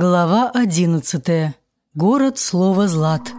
Глава одиннадцатая. Город слова Злат.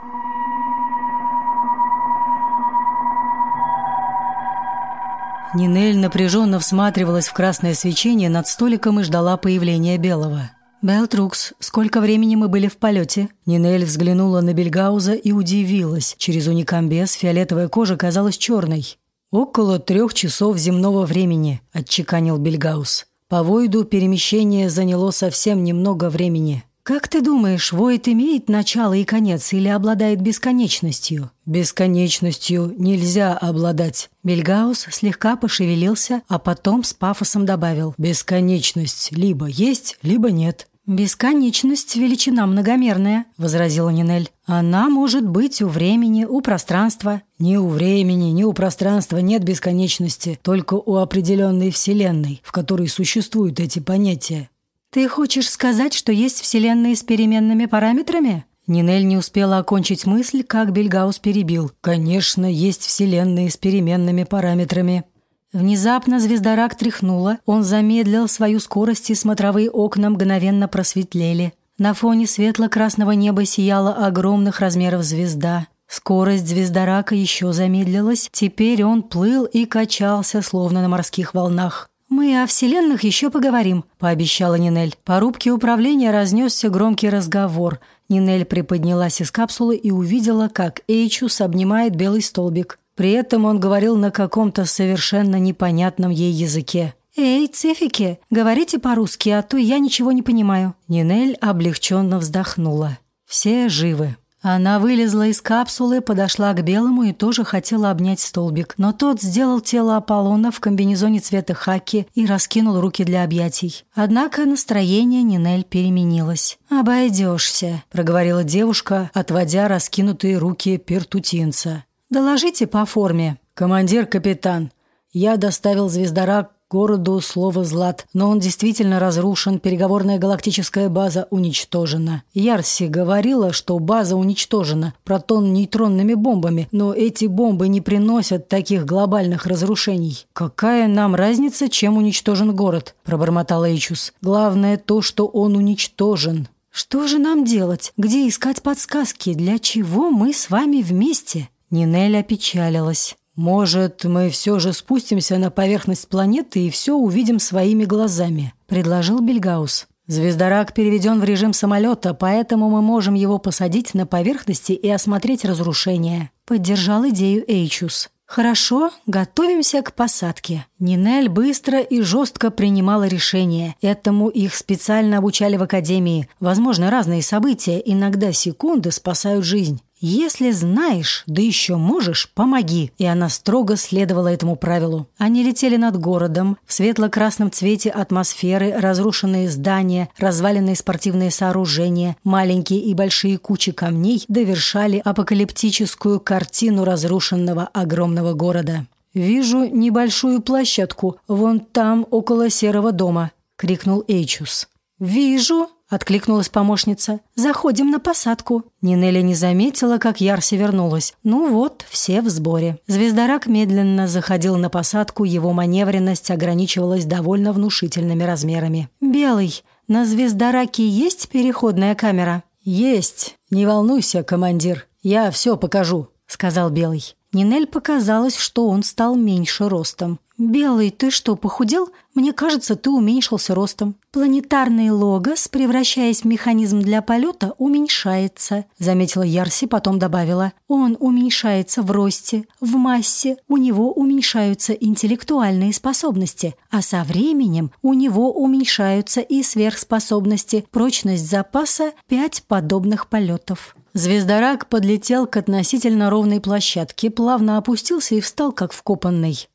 Нинель напряженно всматривалась в красное свечение над столиком и ждала появления Белого. «Белтрукс, сколько времени мы были в полете?» Нинель взглянула на Бельгауза и удивилась. Через уникамбез фиолетовая кожа казалась черной. «Около трех часов земного времени», – отчеканил Бельгаус. По Войду перемещение заняло совсем немного времени. «Как ты думаешь, Войд имеет начало и конец или обладает бесконечностью?» «Бесконечностью нельзя обладать». Бельгаус слегка пошевелился, а потом с пафосом добавил «Бесконечность либо есть, либо нет». «Бесконечность – величина многомерная», – возразила Нинель. «Она может быть у времени, у пространства». «Ни у времени, ни у пространства нет бесконечности, только у определенной вселенной, в которой существуют эти понятия». «Ты хочешь сказать, что есть вселенные с переменными параметрами?» Нинель не успела окончить мысль, как Бельгаус перебил. «Конечно, есть вселенные с переменными параметрами». Внезапно звездорак тряхнула, он замедлил свою скорость, и смотровые окна мгновенно просветлели. На фоне светло-красного неба сияла огромных размеров звезда. Скорость звездорака еще замедлилась, теперь он плыл и качался, словно на морских волнах. «Мы о вселенных еще поговорим», – пообещала Нинель. По рубке управления разнесся громкий разговор. Нинель приподнялась из капсулы и увидела, как Эйчус обнимает белый столбик. При этом он говорил на каком-то совершенно непонятном ей языке. «Эй, цифики, говорите по-русски, а то я ничего не понимаю». Нинель облегченно вздохнула. «Все живы». Она вылезла из капсулы, подошла к белому и тоже хотела обнять столбик. Но тот сделал тело Аполлона в комбинезоне цвета хаки и раскинул руки для объятий. Однако настроение Нинель переменилось. «Обойдешься», — проговорила девушка, отводя раскинутые руки пертутинца. «Доложите по форме». «Командир-капитан, я доставил звездорак городу слово «Злат», но он действительно разрушен, переговорная галактическая база уничтожена. Ярси говорила, что база уничтожена протон-нейтронными бомбами, но эти бомбы не приносят таких глобальных разрушений. «Какая нам разница, чем уничтожен город?» – пробормотал Эйчус. «Главное то, что он уничтожен». «Что же нам делать? Где искать подсказки? Для чего мы с вами вместе?» Нинель опечалилась. «Может, мы все же спустимся на поверхность планеты и все увидим своими глазами», – предложил Бельгаус. «Звездорак переведен в режим самолета, поэтому мы можем его посадить на поверхности и осмотреть разрушения», – поддержал идею Эйчус. «Хорошо, готовимся к посадке». Нинель быстро и жестко принимала решения. Этому их специально обучали в академии. Возможно, разные события, иногда секунды спасают жизнь. «Если знаешь, да еще можешь, помоги!» И она строго следовала этому правилу. Они летели над городом, в светло-красном цвете атмосферы, разрушенные здания, разваленные спортивные сооружения, маленькие и большие кучи камней довершали апокалиптическую картину разрушенного огромного города. «Вижу небольшую площадку, вон там, около серого дома», — крикнул Эйчус. «Вижу», Откликнулась помощница. «Заходим на посадку». Нинеля не заметила, как Ярси вернулась. Ну вот, все в сборе. Звездорак медленно заходил на посадку, его маневренность ограничивалась довольно внушительными размерами. «Белый, на Звездораке есть переходная камера?» «Есть. Не волнуйся, командир. Я все покажу», — сказал Белый. Нинель показалось, что он стал меньше ростом. «Белый, ты что, похудел? Мне кажется, ты уменьшился ростом». «Планетарный логос, превращаясь в механизм для полета, уменьшается», заметила Ярси, потом добавила. «Он уменьшается в росте, в массе, у него уменьшаются интеллектуальные способности, а со временем у него уменьшаются и сверхспособности, прочность запаса – пять подобных полетов». Звездорак подлетел к относительно ровной площадке, плавно опустился и встал как вкопанный.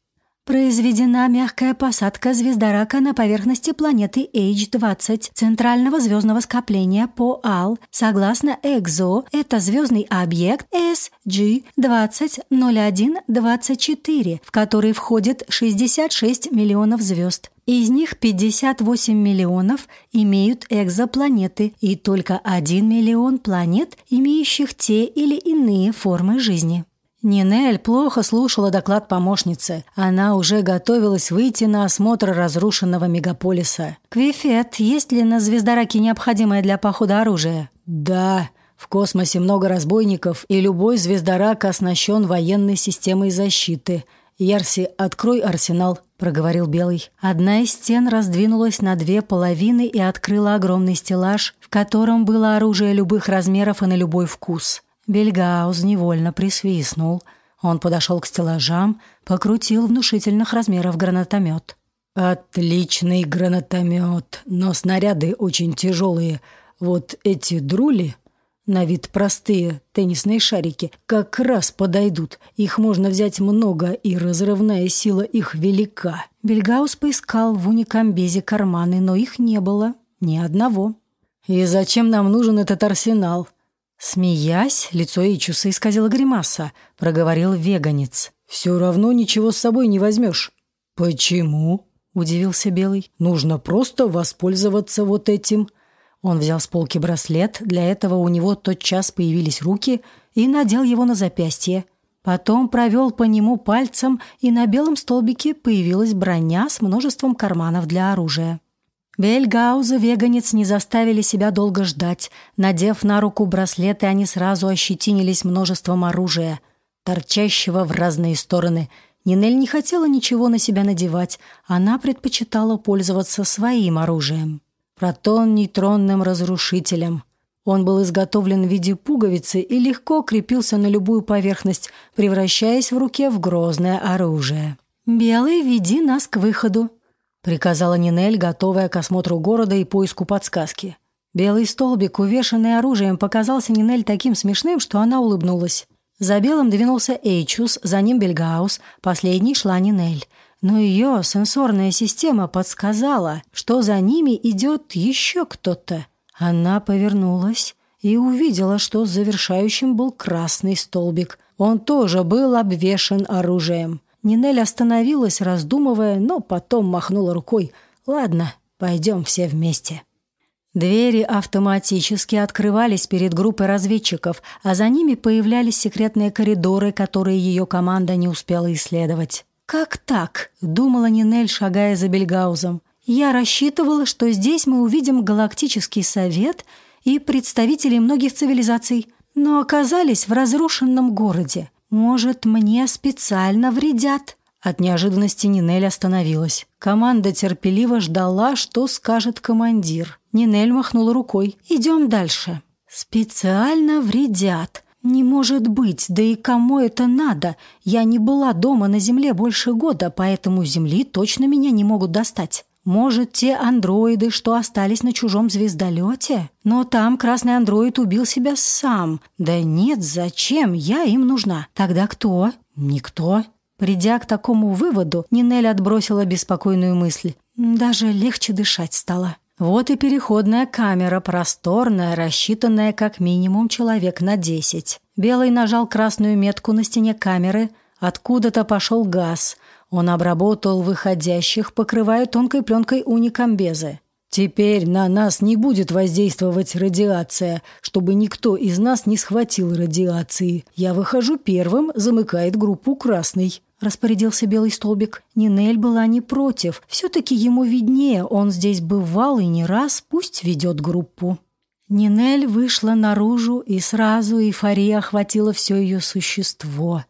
Произведена мягкая посадка звездорака на поверхности планеты H-20 центрального звездного скопления по АЛ. Согласно ЭКЗО, это звездный объект SG-200124, в который входит 66 миллионов звезд. Из них 58 миллионов имеют экзопланеты и только 1 миллион планет, имеющих те или иные формы жизни. Нинель плохо слушала доклад помощницы. Она уже готовилась выйти на осмотр разрушенного мегаполиса. «Квифет, есть ли на Звездораке необходимое для похода оружие?» «Да. В космосе много разбойников, и любой Звездорак оснащен военной системой защиты. Ярси, открой арсенал», – проговорил Белый. Одна из стен раздвинулась на две половины и открыла огромный стеллаж, в котором было оружие любых размеров и на любой вкус. Бельгауз невольно присвистнул. Он подошел к стеллажам, покрутил внушительных размеров гранатомет. «Отличный гранатомет, но снаряды очень тяжелые. Вот эти друли, на вид простые теннисные шарики, как раз подойдут. Их можно взять много, и разрывная сила их велика». Бельгаус поискал в уникамбезе карманы, но их не было. Ни одного. «И зачем нам нужен этот арсенал?» Смеясь, лицо Ичуса исказило гримаса, проговорил веганец. «Все равно ничего с собой не возьмешь». «Почему?» – удивился Белый. «Нужно просто воспользоваться вот этим». Он взял с полки браслет, для этого у него тотчас появились руки, и надел его на запястье. Потом провел по нему пальцем, и на белом столбике появилась броня с множеством карманов для оружия. Бельгауза веганец не заставили себя долго ждать. Надев на руку браслеты, они сразу ощетинились множеством оружия, торчащего в разные стороны. Нинель не хотела ничего на себя надевать. Она предпочитала пользоваться своим оружием. Протон-нейтронным разрушителем. Он был изготовлен в виде пуговицы и легко крепился на любую поверхность, превращаясь в руке в грозное оружие. «Белый, веди нас к выходу», приказала Нинель, готовая к осмотру города и поиску подсказки. Белый столбик, увешанный оружием, показался Нинель таким смешным, что она улыбнулась. За белым двинулся Эйчус, за ним Бельгаус, последней шла Нинель. Но ее сенсорная система подсказала, что за ними идет еще кто-то. Она повернулась и увидела, что завершающим был красный столбик. Он тоже был обвешан оружием. Нинель остановилась, раздумывая, но потом махнула рукой. «Ладно, пойдем все вместе». Двери автоматически открывались перед группой разведчиков, а за ними появлялись секретные коридоры, которые ее команда не успела исследовать. «Как так?» – думала Нинель, шагая за Бельгаузом. «Я рассчитывала, что здесь мы увидим Галактический совет и представителей многих цивилизаций, но оказались в разрушенном городе. Может, мне специально вредят?» От неожиданности Нинель остановилась. Команда терпеливо ждала, что скажет командир. Нинель махнула рукой. «Идем дальше». «Специально вредят. Не может быть, да и кому это надо? Я не была дома на Земле больше года, поэтому Земли точно меня не могут достать». Может, те андроиды, что остались на чужом звездолете? Но там красный андроид убил себя сам. Да нет, зачем? Я им нужна. Тогда кто? Никто. Придя к такому выводу, Нинель отбросила беспокойную мысль. Даже легче дышать стало. Вот и переходная камера, просторная, рассчитанная как минимум человек на десять. Белый нажал красную метку на стене камеры. Откуда-то пошел газ. Он обработал выходящих, покрывая тонкой пленкой уникамбезы. Теперь на нас не будет воздействовать радиация, чтобы никто из нас не схватил радиации. Я выхожу первым, замыкает группу красный. Распорядился белый столбик. Нинель была не против. Все-таки ему виднее, он здесь бывал и не раз, пусть ведет группу. Нинель вышла наружу, и сразу эйфория охватила все ее существо.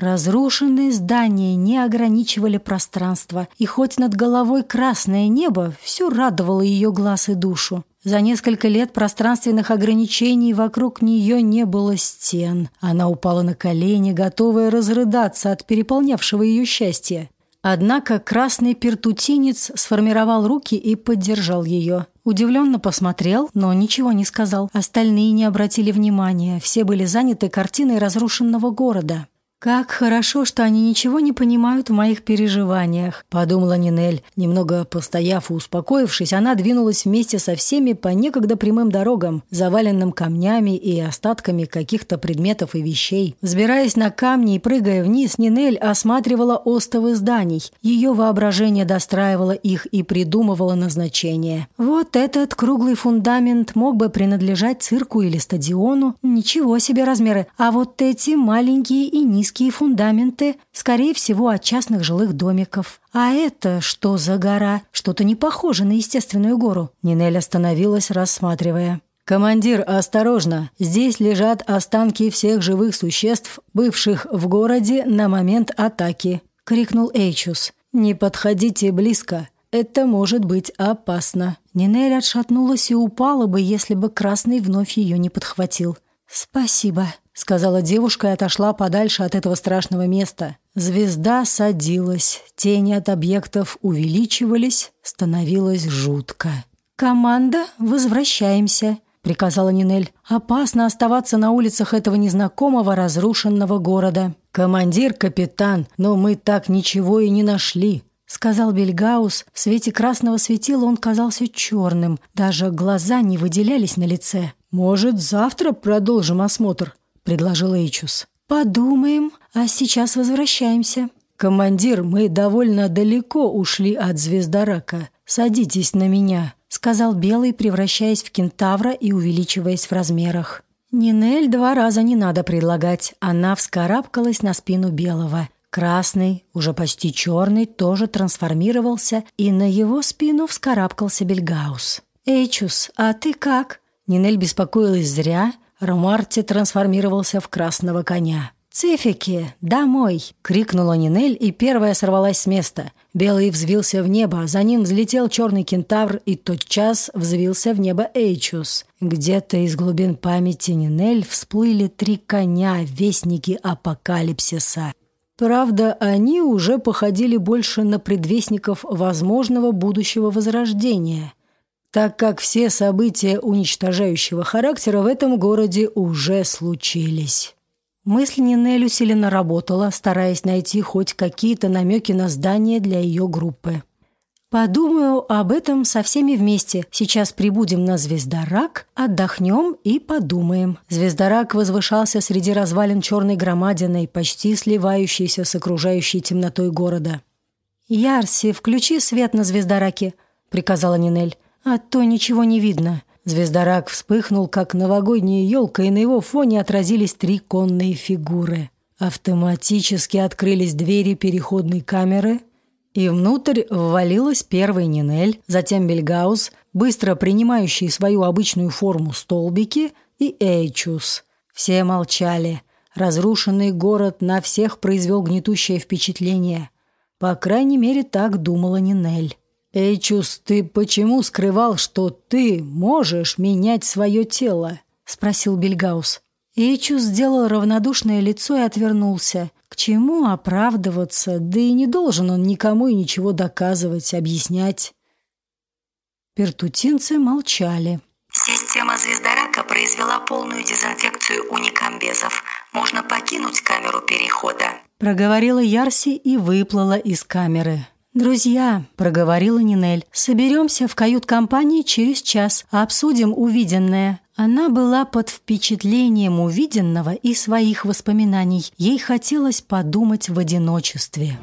Разрушенные здания не ограничивали пространство, и хоть над головой красное небо, все радовало ее глаз и душу. За несколько лет пространственных ограничений вокруг нее не было стен. Она упала на колени, готовая разрыдаться от переполнявшего ее счастья. Однако красный пертутинец сформировал руки и поддержал ее. Удивленно посмотрел, но ничего не сказал. Остальные не обратили внимания, все были заняты картиной разрушенного города. «Как хорошо, что они ничего не понимают в моих переживаниях», – подумала Нинель. Немного постояв и успокоившись, она двинулась вместе со всеми по некогда прямым дорогам, заваленным камнями и остатками каких-то предметов и вещей. Взбираясь на камни и прыгая вниз, Нинель осматривала остовы зданий. Ее воображение достраивало их и придумывало назначение. Вот этот круглый фундамент мог бы принадлежать цирку или стадиону. Ничего себе размеры. А вот эти маленькие и низкие низкие фундаменты, скорее всего, от частных жилых домиков. А это что за гора? Что-то не похоже на естественную гору. Нинель остановилась, рассматривая. «Командир, осторожно! Здесь лежат останки всех живых существ, бывших в городе на момент атаки!» — крикнул Эйчус. «Не подходите близко, это может быть опасно». Нинель отшатнулась и упала бы, если бы Красный вновь ее не подхватил. «Спасибо», — сказала девушка и отошла подальше от этого страшного места. Звезда садилась, тени от объектов увеличивались, становилось жутко. «Команда, возвращаемся», — приказала Нинель. «Опасно оставаться на улицах этого незнакомого разрушенного города». «Командир, капитан, но мы так ничего и не нашли», — сказал Бельгаус. В свете красного светила он казался черным, даже глаза не выделялись на лице. «Может, завтра продолжим осмотр?» — предложил Эйчус. «Подумаем, а сейчас возвращаемся». «Командир, мы довольно далеко ушли от звездорака. Садитесь на меня», — сказал Белый, превращаясь в кентавра и увеличиваясь в размерах. Нинель два раза не надо предлагать. Она вскарабкалась на спину Белого. Красный, уже почти черный, тоже трансформировался, и на его спину вскарабкался Бельгаус. «Эйчус, а ты как?» Нинель беспокоилась зря. Ромарти трансформировался в красного коня. «Цифики, домой!» — крикнула Нинель, и первая сорвалась с места. Белый взвился в небо, за ним взлетел черный кентавр, и тотчас взвился в небо Эйчус. Где-то из глубин памяти Нинель всплыли три коня, вестники апокалипсиса. Правда, они уже походили больше на предвестников возможного будущего возрождения — так как все события уничтожающего характера в этом городе уже случились. Мысль Нинель усиленно работала, стараясь найти хоть какие-то намеки на здание для ее группы. «Подумаю об этом со всеми вместе. Сейчас прибудем на Звездорак, отдохнем и подумаем». Звездорак возвышался среди развалин черной громадиной, почти сливающейся с окружающей темнотой города. «Ярси, включи свет на Звездораке», — приказала Нинель а то ничего не видно. Звездорак вспыхнул, как новогодняя елка, и на его фоне отразились три конные фигуры. Автоматически открылись двери переходной камеры, и внутрь ввалилась первый Нинель, затем Бельгаус, быстро принимающий свою обычную форму столбики, и Эйчус. Все молчали. Разрушенный город на всех произвел гнетущее впечатление. По крайней мере, так думала Нинель. «Эйчус, ты почему скрывал, что ты можешь менять свое тело?» — спросил Бельгаус. Эйчус сделал равнодушное лицо и отвернулся. К чему оправдываться? Да и не должен он никому и ничего доказывать, объяснять. Пертутинцы молчали. Система звездорака произвела полную дезинфекцию уникамбезов. Можно покинуть камеру перехода. Проговорила Ярси и выплыла из камеры. «Друзья», — проговорила Нинель, — «соберемся в кают-компании через час, обсудим увиденное». Она была под впечатлением увиденного и своих воспоминаний. Ей хотелось подумать в одиночестве.